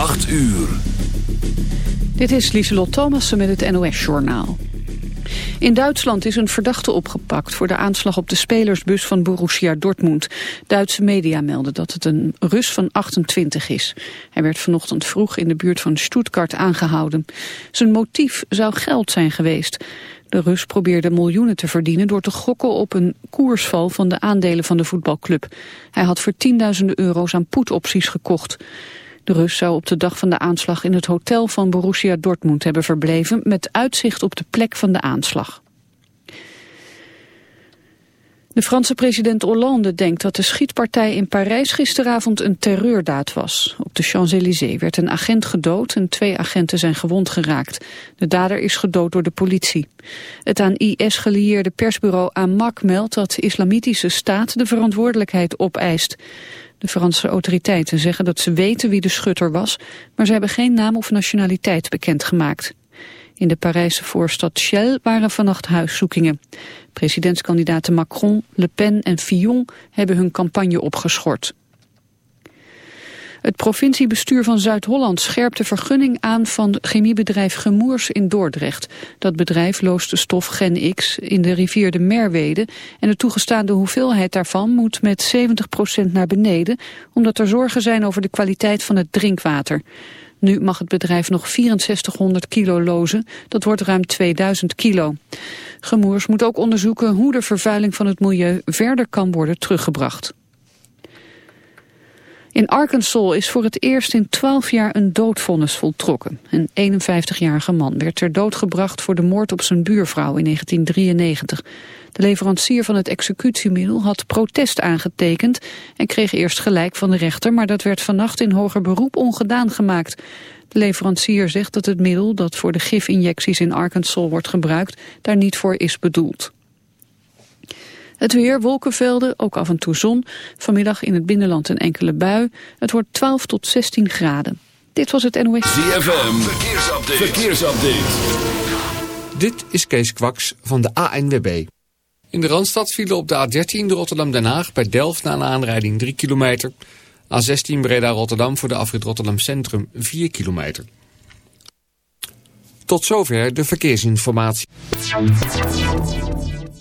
8 uur. Dit is Lieselot Thomassen met het NOS-journaal. In Duitsland is een verdachte opgepakt voor de aanslag op de spelersbus van Borussia Dortmund. Duitse media melden dat het een Rus van 28 is. Hij werd vanochtend vroeg in de buurt van Stuttgart aangehouden. Zijn motief zou geld zijn geweest. De Rus probeerde miljoenen te verdienen door te gokken op een koersval van de aandelen van de voetbalclub. Hij had voor tienduizenden euro's aan poetopties gekocht. De Rus zou op de dag van de aanslag in het hotel van Borussia Dortmund hebben verbleven met uitzicht op de plek van de aanslag. De Franse president Hollande denkt dat de schietpartij in Parijs gisteravond een terreurdaad was. Op de Champs-Élysées werd een agent gedood en twee agenten zijn gewond geraakt. De dader is gedood door de politie. Het aan IS gelieerde persbureau Amak meldt dat de islamitische staat de verantwoordelijkheid opeist. De Franse autoriteiten zeggen dat ze weten wie de schutter was, maar ze hebben geen naam of nationaliteit bekendgemaakt. In de Parijse voorstad Chelles waren vannacht huiszoekingen. Presidentskandidaten Macron, Le Pen en Fillon hebben hun campagne opgeschort. Het provinciebestuur van Zuid-Holland scherpt de vergunning aan van chemiebedrijf Gemoers in Dordrecht. Dat bedrijf loost de stof Gen X in de rivier de Merwede en de toegestaande hoeveelheid daarvan moet met 70% naar beneden, omdat er zorgen zijn over de kwaliteit van het drinkwater. Nu mag het bedrijf nog 6400 kilo lozen, dat wordt ruim 2000 kilo. Gemoers moet ook onderzoeken hoe de vervuiling van het milieu verder kan worden teruggebracht. In Arkansas is voor het eerst in 12 jaar een doodvonnis voltrokken. Een 51-jarige man werd ter dood gebracht voor de moord op zijn buurvrouw in 1993. De leverancier van het executiemiddel had protest aangetekend en kreeg eerst gelijk van de rechter, maar dat werd vannacht in hoger beroep ongedaan gemaakt. De leverancier zegt dat het middel dat voor de gifinjecties in Arkansas wordt gebruikt daar niet voor is bedoeld. Het weer, wolkenvelden, ook af en toe zon. Vanmiddag in het binnenland een enkele bui. Het wordt 12 tot 16 graden. Dit was het NOS. ZFM, verkeersupdate. verkeersupdate. Dit is Kees Kwaks van de ANWB. In de Randstad vielen op de A13 de Rotterdam-Den Haag bij Delft na een aanrijding 3 kilometer. A16 Breda-Rotterdam voor de afrit Rotterdam Centrum 4 kilometer. Tot zover de verkeersinformatie.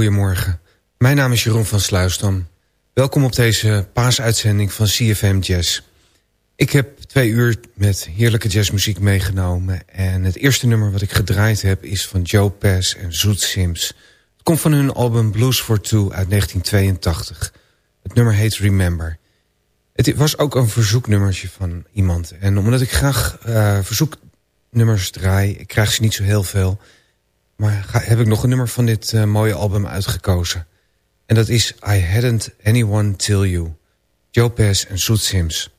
Goedemorgen. Mijn naam is Jeroen van Sluisdam. Welkom op deze paasuitzending van CFM Jazz. Ik heb twee uur met heerlijke jazzmuziek meegenomen... en het eerste nummer wat ik gedraaid heb is van Joe Pass en Zoet Sims. Het komt van hun album Blues for Two uit 1982. Het nummer heet Remember. Het was ook een verzoeknummertje van iemand. En omdat ik graag uh, verzoeknummers draai... ik krijg ze niet zo heel veel maar ga, heb ik nog een nummer van dit eh, mooie album uitgekozen. En dat is I Hadn't Anyone Till You. Joe Pass en Soet Sims.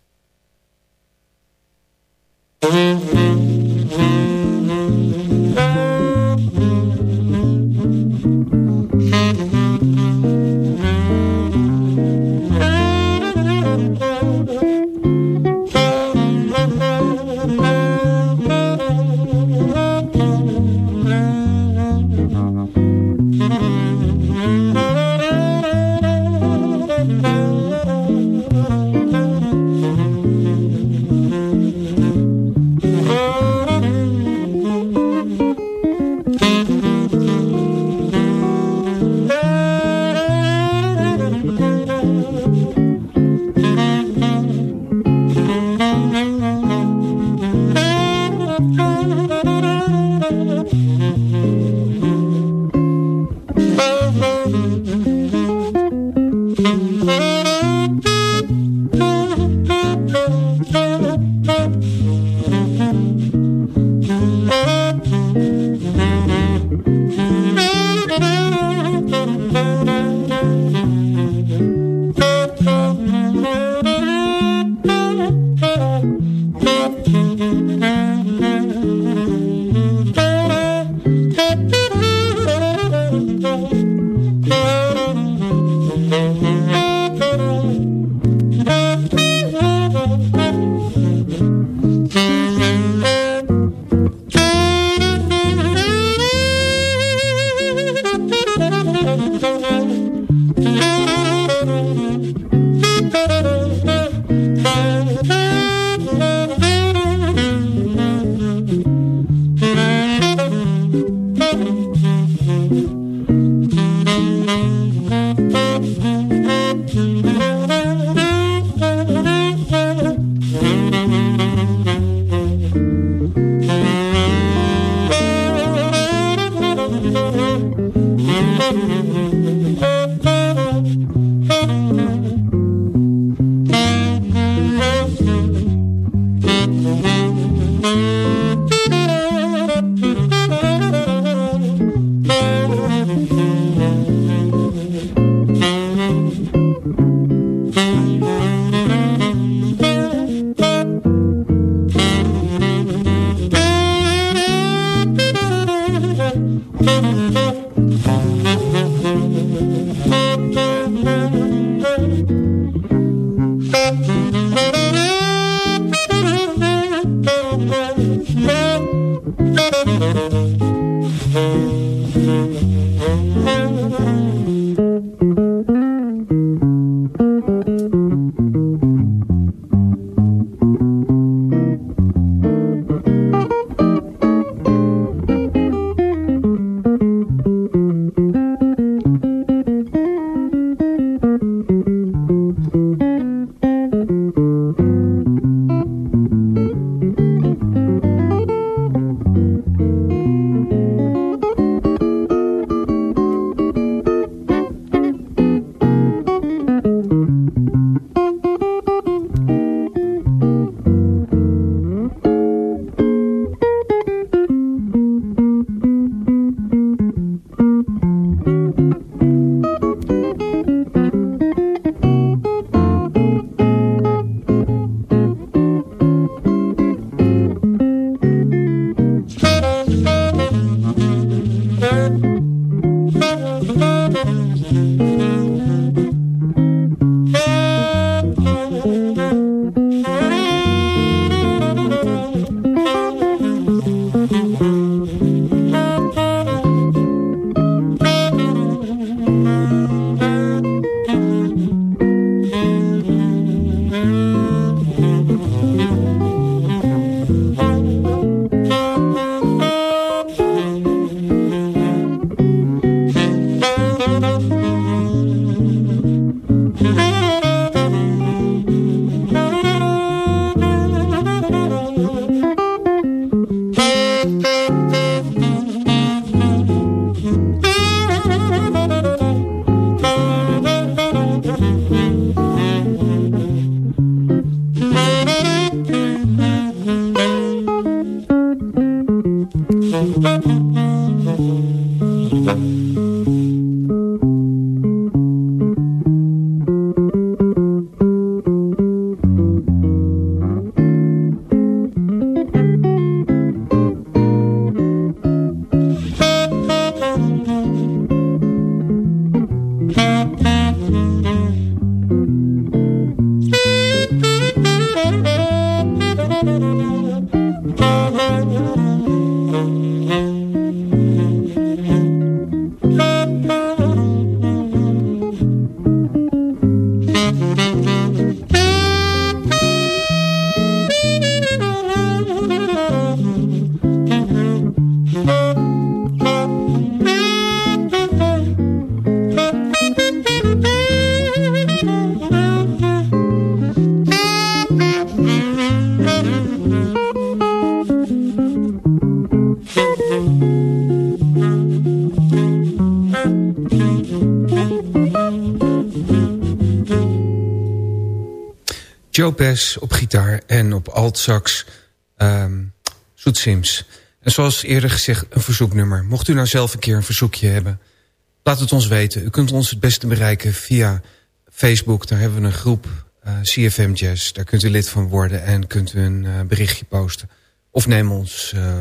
Op gitaar en op altsax um, Soet Sims. En zoals eerder gezegd, een verzoeknummer. Mocht u nou zelf een keer een verzoekje hebben, laat het ons weten. U kunt ons het beste bereiken via Facebook. Daar hebben we een groep eh, CFM Jazz. Daar kunt u lid van worden en kunt u een uh, berichtje posten. Of neem ons uh,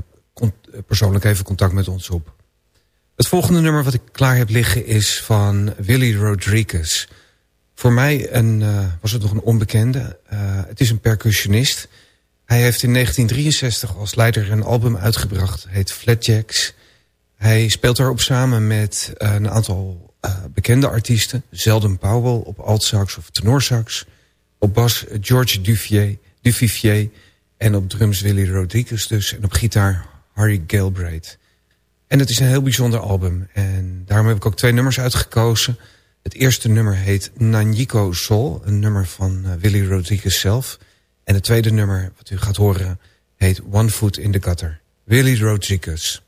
persoonlijk even contact met ons op. Het volgende nummer wat ik klaar heb liggen is van Willy Rodriguez... Voor mij een, uh, was het nog een onbekende. Uh, het is een percussionist. Hij heeft in 1963 als leider een album uitgebracht. heet Flatjacks. Hij speelt daarop samen met uh, een aantal bekende artiesten. Zelden Powell op altsax of tenorsax. Op bas George Duvier, Duvivier. En op drums Willy Rodriguez dus. En op gitaar Harry Galbraith. En het is een heel bijzonder album. En daarom heb ik ook twee nummers uitgekozen... Het eerste nummer heet Nanjiko Sol, een nummer van uh, Willy Rodriguez zelf. En het tweede nummer wat u gaat horen heet One Foot in the Gutter. Willy Rodriguez.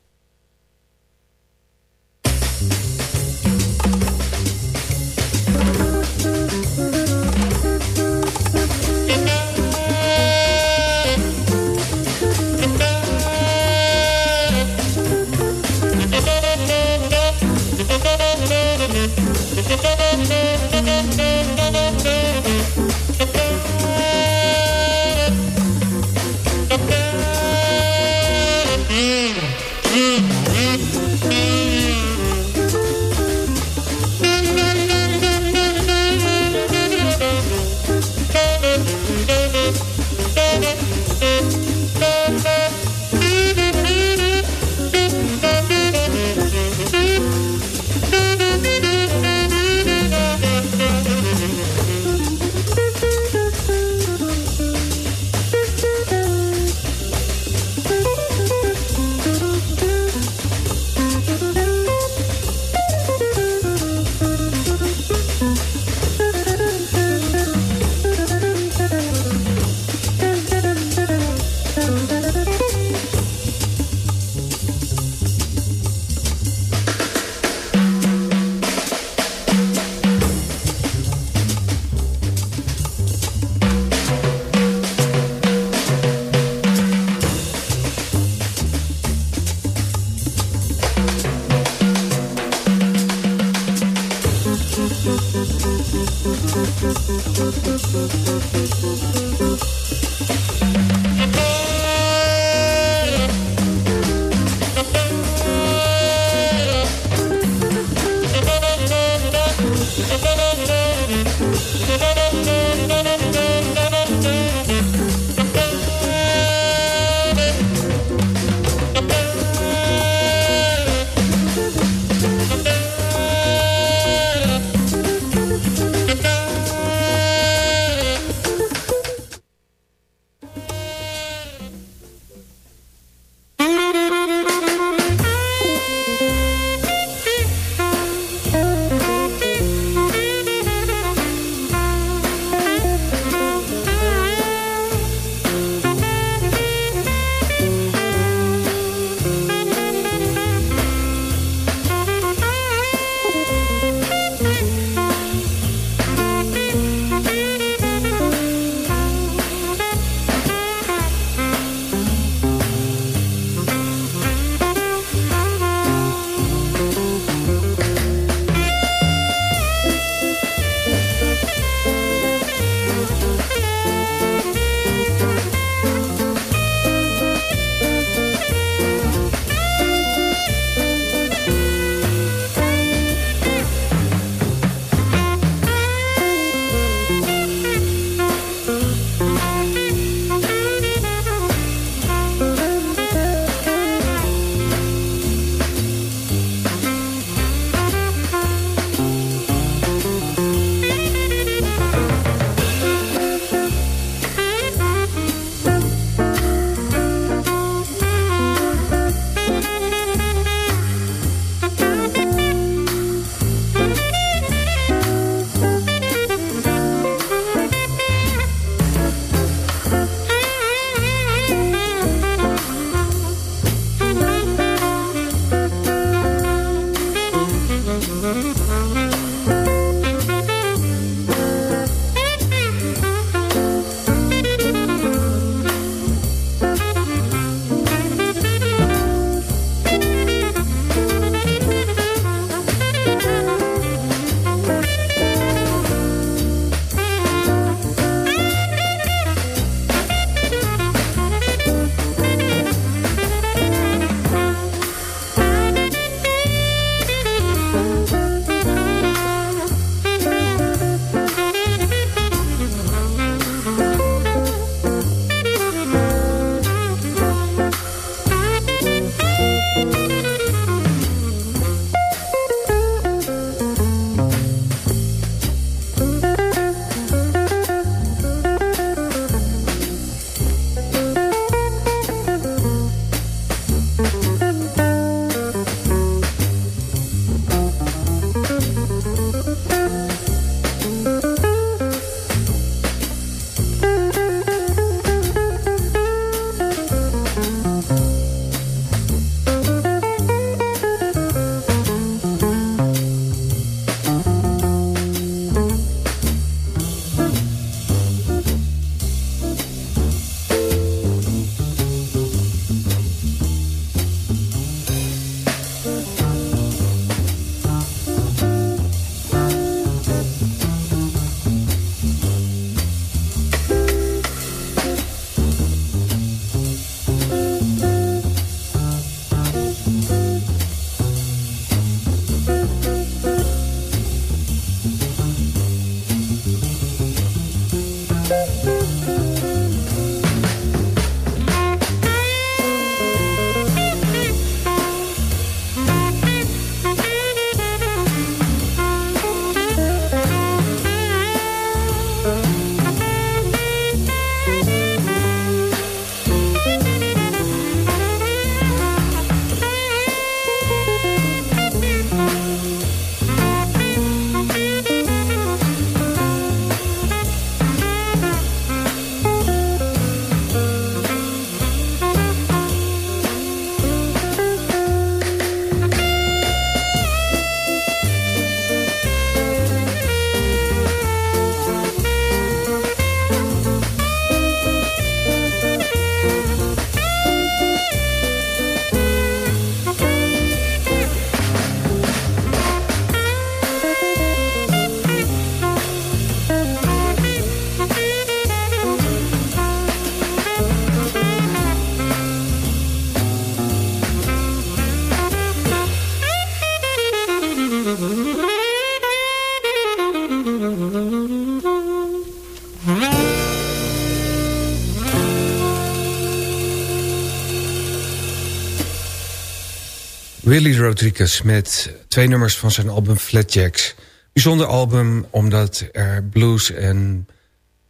Willy Rodriguez met twee nummers van zijn album Flat Jacks. Bijzonder album omdat er blues en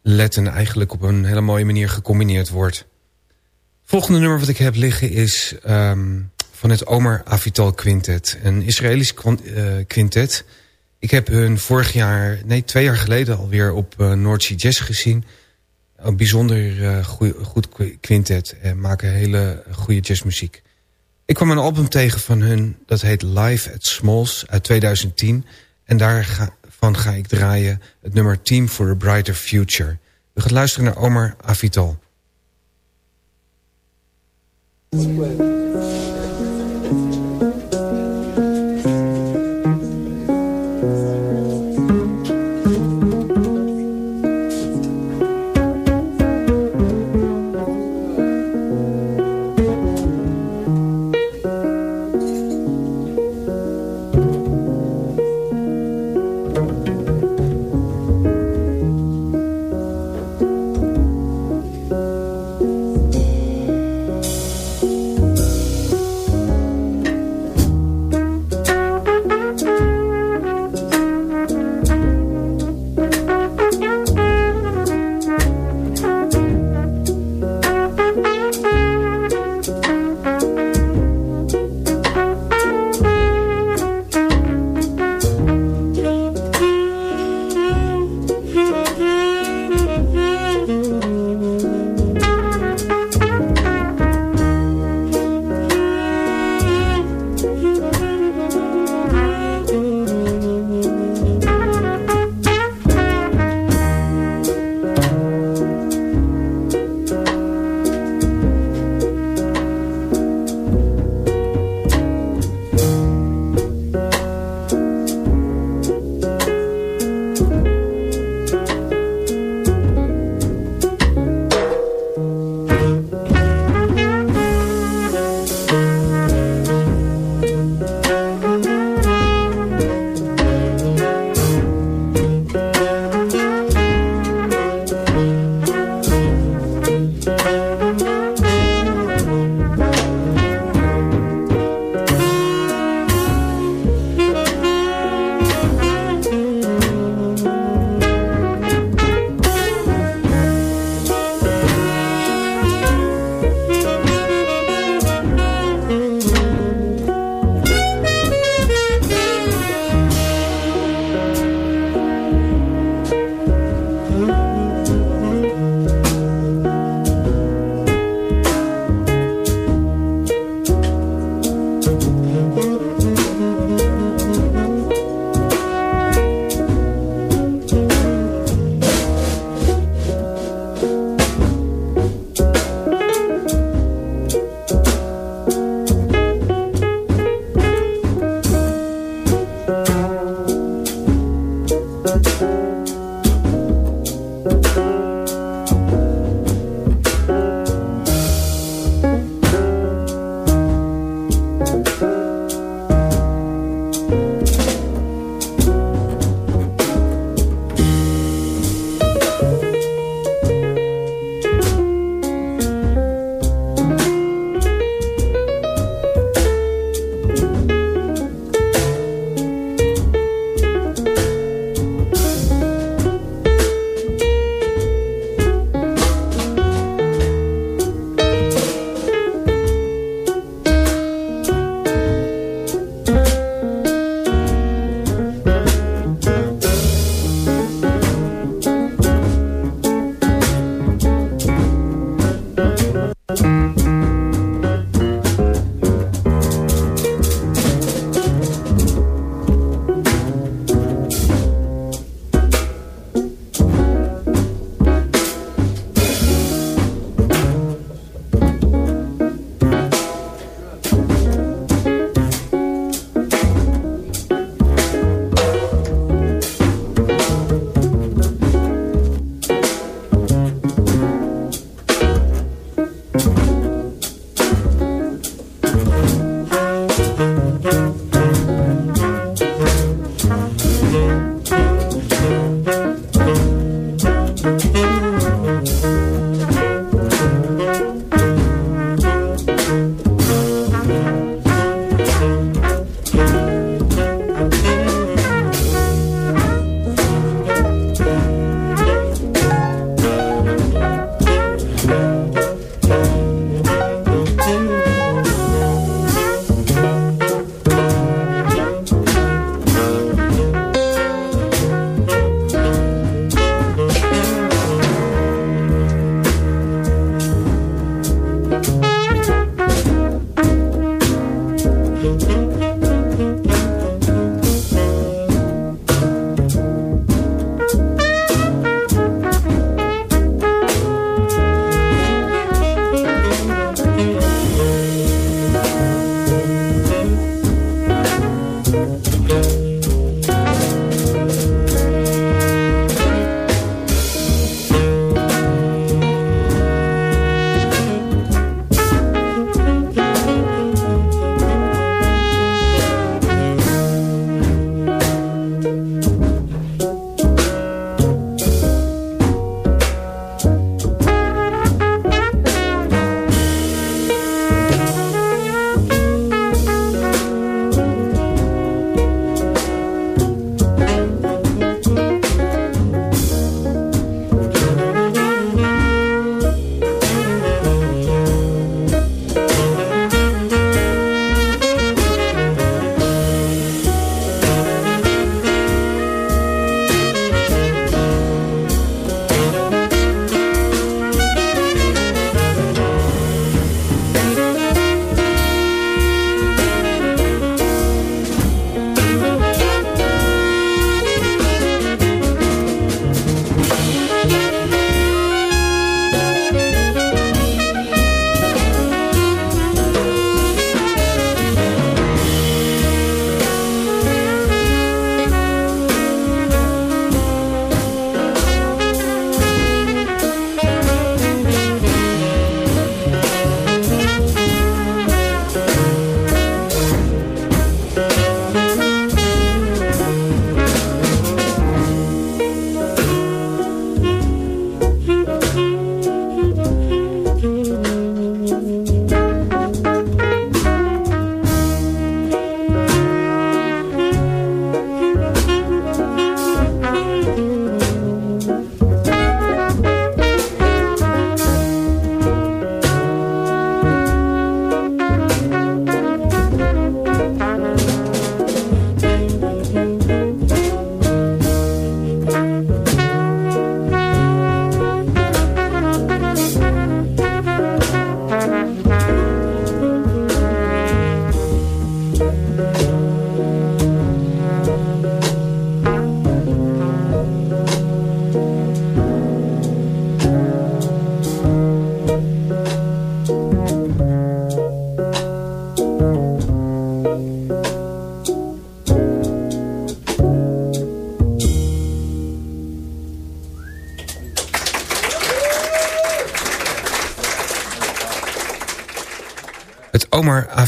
Latin eigenlijk op een hele mooie manier gecombineerd wordt. Volgende nummer wat ik heb liggen is um, van het Omar Avital Quintet. Een Israëlisch uh, quintet. Ik heb hun vorig jaar, nee twee jaar geleden alweer op uh, North Sea Jazz gezien. Een bijzonder goeie, goed quintet en maken hele goede jazzmuziek. Ik kwam een album tegen van hun, dat heet Live at Smalls uit 2010. En daarvan ga ik draaien het nummer Team for a Brighter Future. We gaan luisteren naar Omar Avital.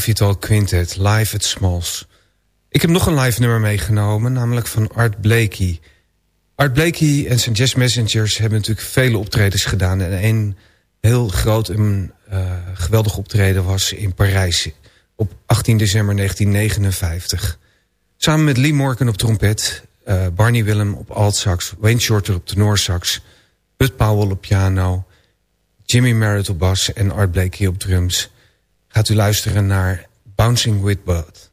Omar Avital Quintet, live at Smalls. Ik heb nog een live nummer meegenomen, namelijk van Art Blakey. Art Blakey en zijn Jazz Messengers hebben natuurlijk vele optredens gedaan. En een heel groot en uh, geweldig optreden was in Parijs op 18 december 1959. Samen met Lee Morgan op trompet, uh, Barney Willem op altsax... Wayne Shorter op tenorsax, Bud Powell op piano... Jimmy Merritt op bas en Art Blakey op drums... gaat u luisteren naar Bouncing with Bud.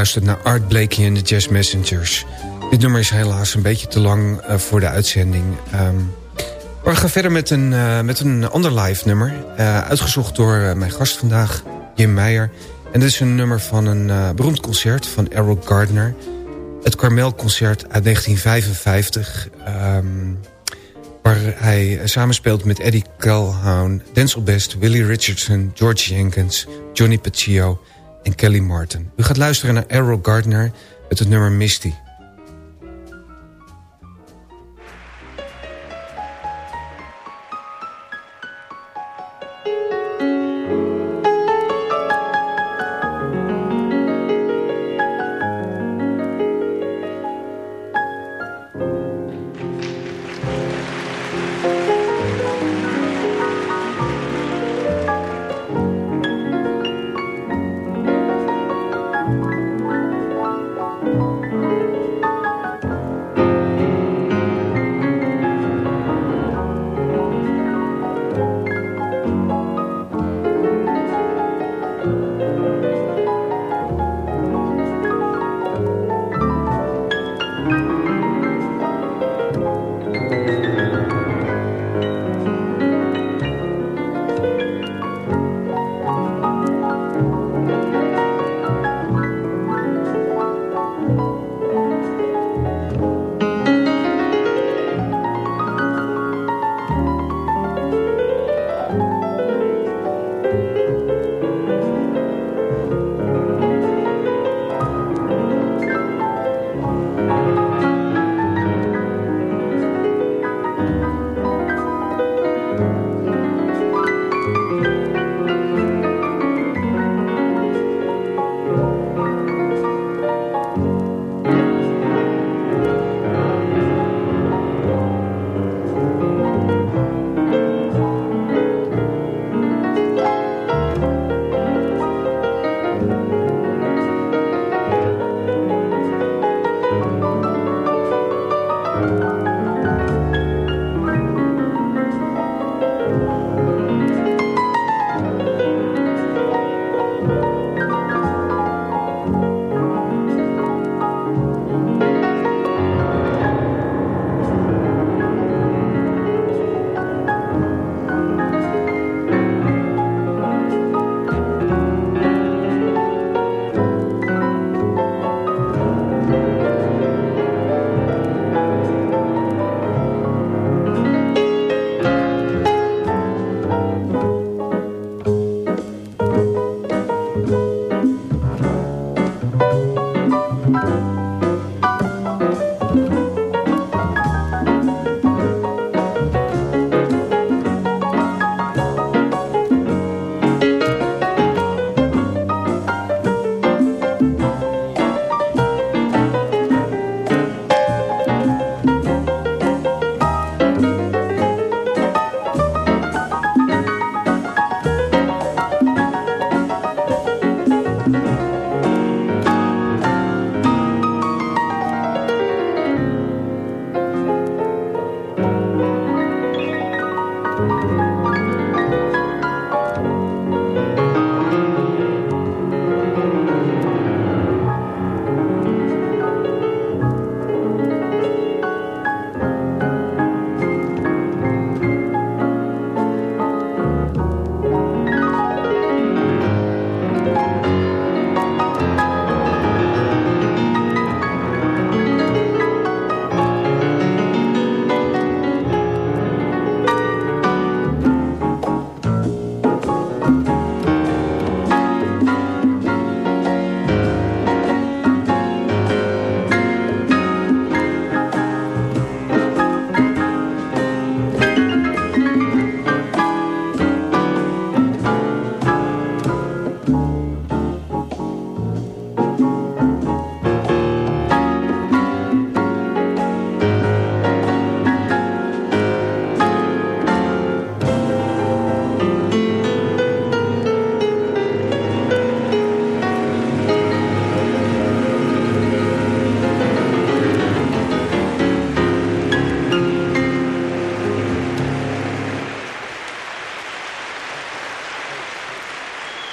U luistert naar Art Blakey en de Jazz Messengers. Dit nummer is helaas een beetje te lang uh, voor de uitzending. Um, we gaan verder met een, uh, met een ander live nummer. Uh, uitgezocht door mijn gast vandaag, Jim Meijer. En dit is een nummer van een beroemd concert van Errol Gardner. Het Carmel-concert uit 1955. Um, waar hij samenspeelt met Eddie Calhoun, Denzel Best, Willie Richardson, George Jenkins, Johnny Paccio en Kelly Martin. U gaat luisteren naar Errol Gardner met het nummer Misty.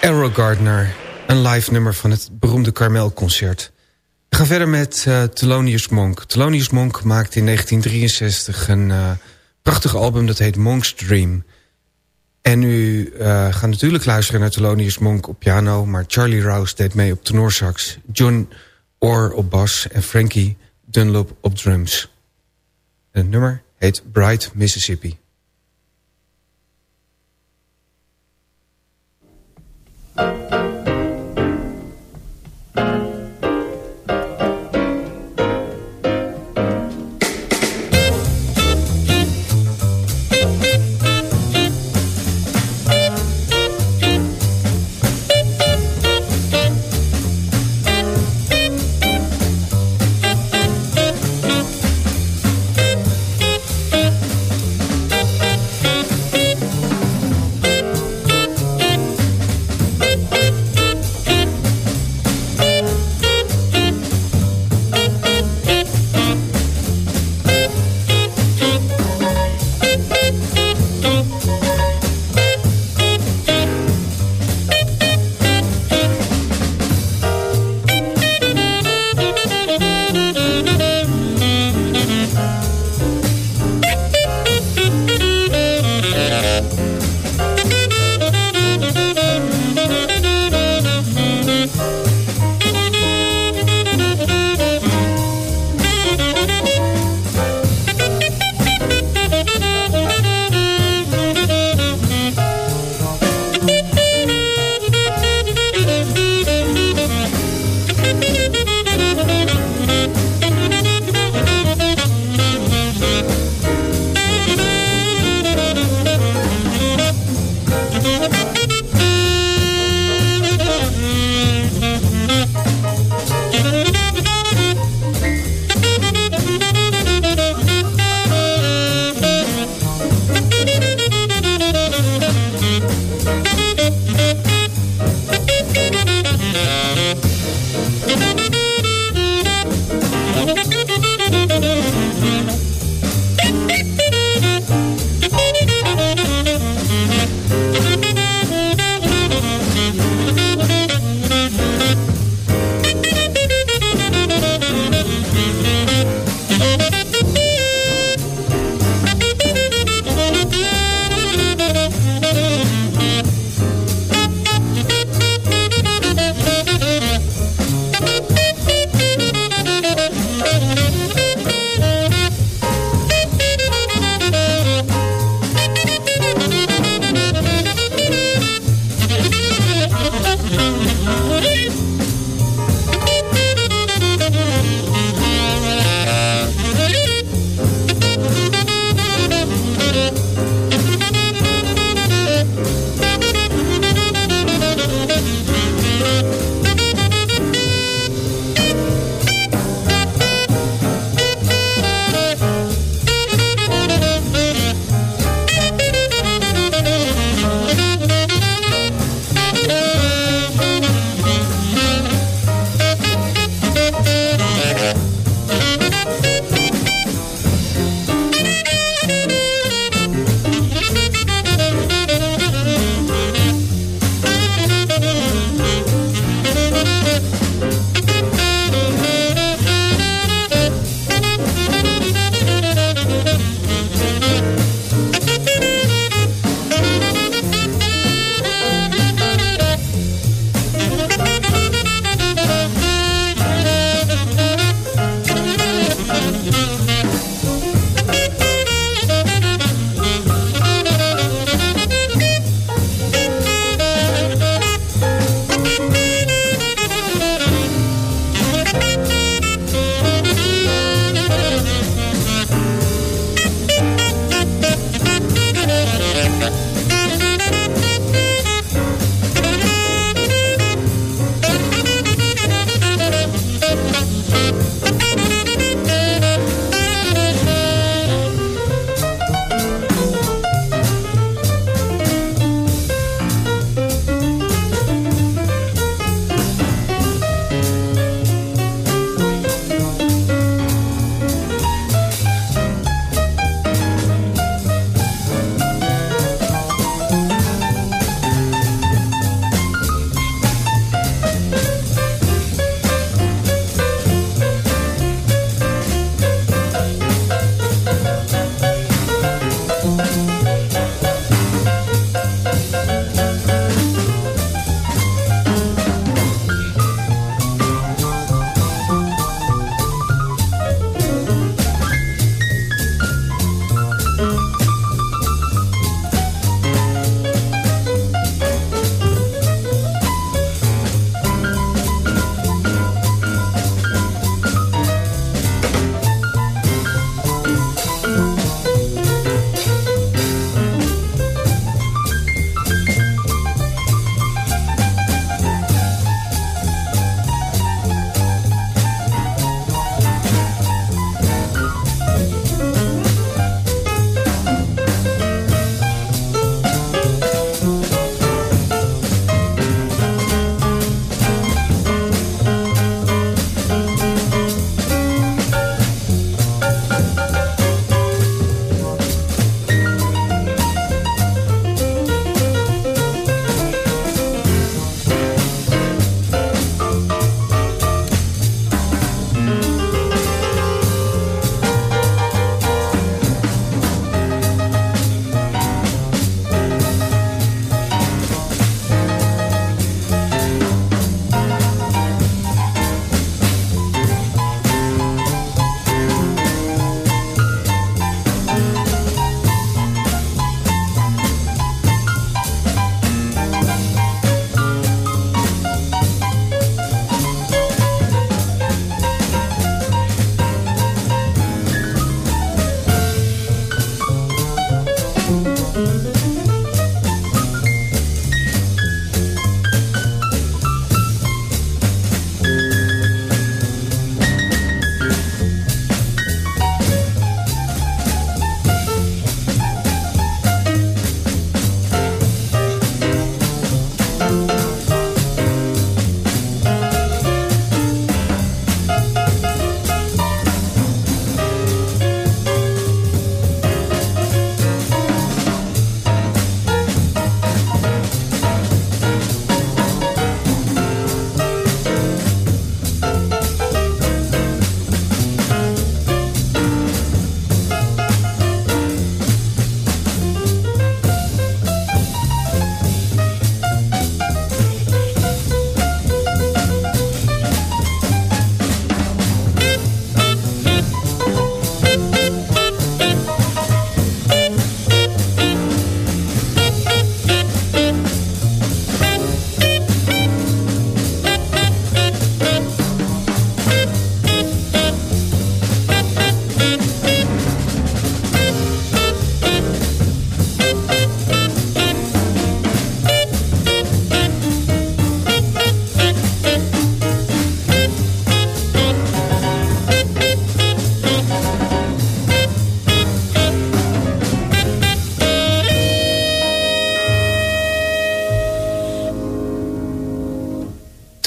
Gardner Een live nummer van het beroemde Carmel-concert. We gaan verder met uh, Thelonious Monk. Thelonious Monk maakte in 1963 een uh, prachtig album dat heet Monk's Dream. En u uh, gaat natuurlijk luisteren naar Thelonious Monk op piano... maar Charlie Rouse deed mee op tenorsax... John Orr op bas en Frankie Dunlop op drums. Het nummer heet Bright Mississippi.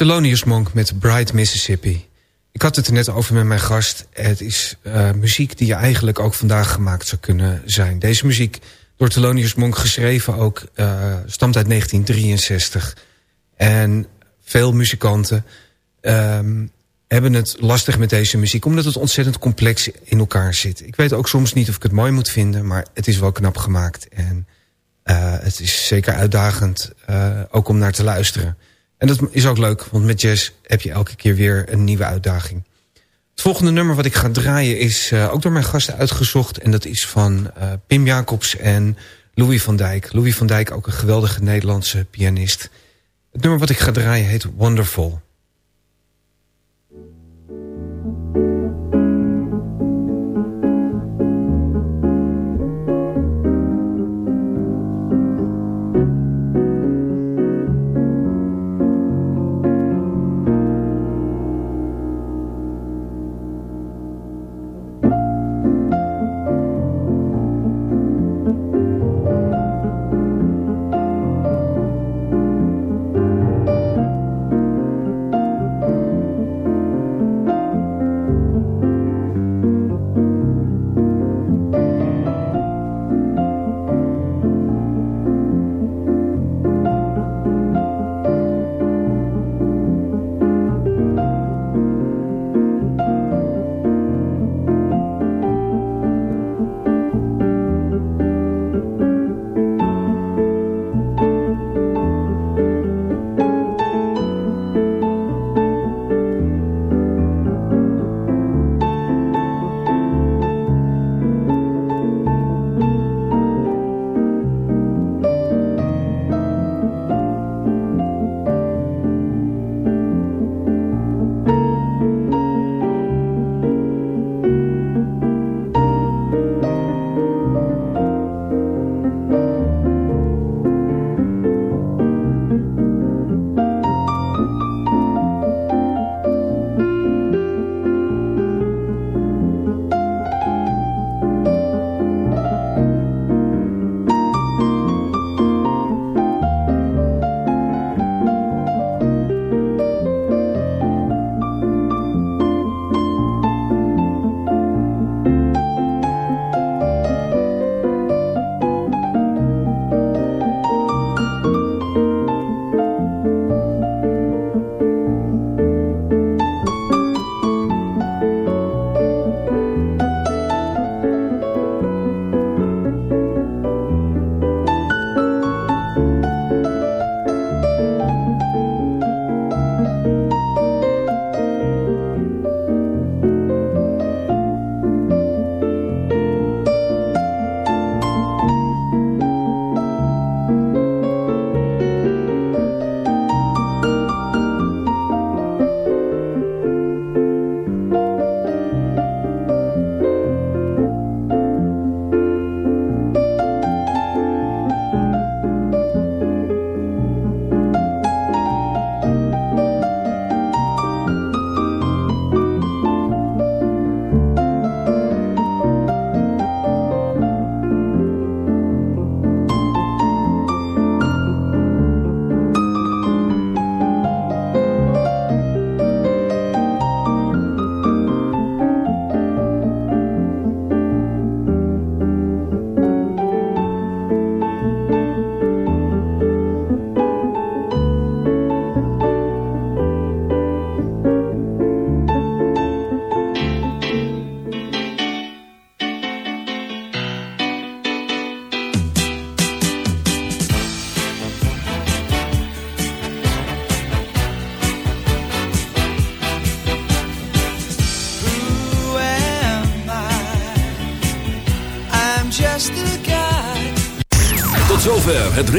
Thelonious Monk met Bright Mississippi. Ik had het er net over met mijn gast. Het is uh, muziek die je eigenlijk ook vandaag gemaakt zou kunnen zijn. Deze muziek, door Thelonious Monk geschreven ook, uh, stamt uit 1963. En veel muzikanten um, hebben het lastig met deze muziek... omdat het ontzettend complex in elkaar zit. Ik weet ook soms niet of ik het mooi moet vinden... maar het is wel knap gemaakt. En uh, het is zeker uitdagend, ook om naar te luisteren. En dat is ook leuk, want met jazz heb je elke keer weer een nieuwe uitdaging. Het volgende nummer wat ik ga draaien is uh, ook door mijn gasten uitgezocht... en dat is van Pim Jacobs en Louis van Dijk. Louis van Dijk, ook een geweldige Nederlandse pianist. Het nummer wat ik ga draaien heet Wonderful...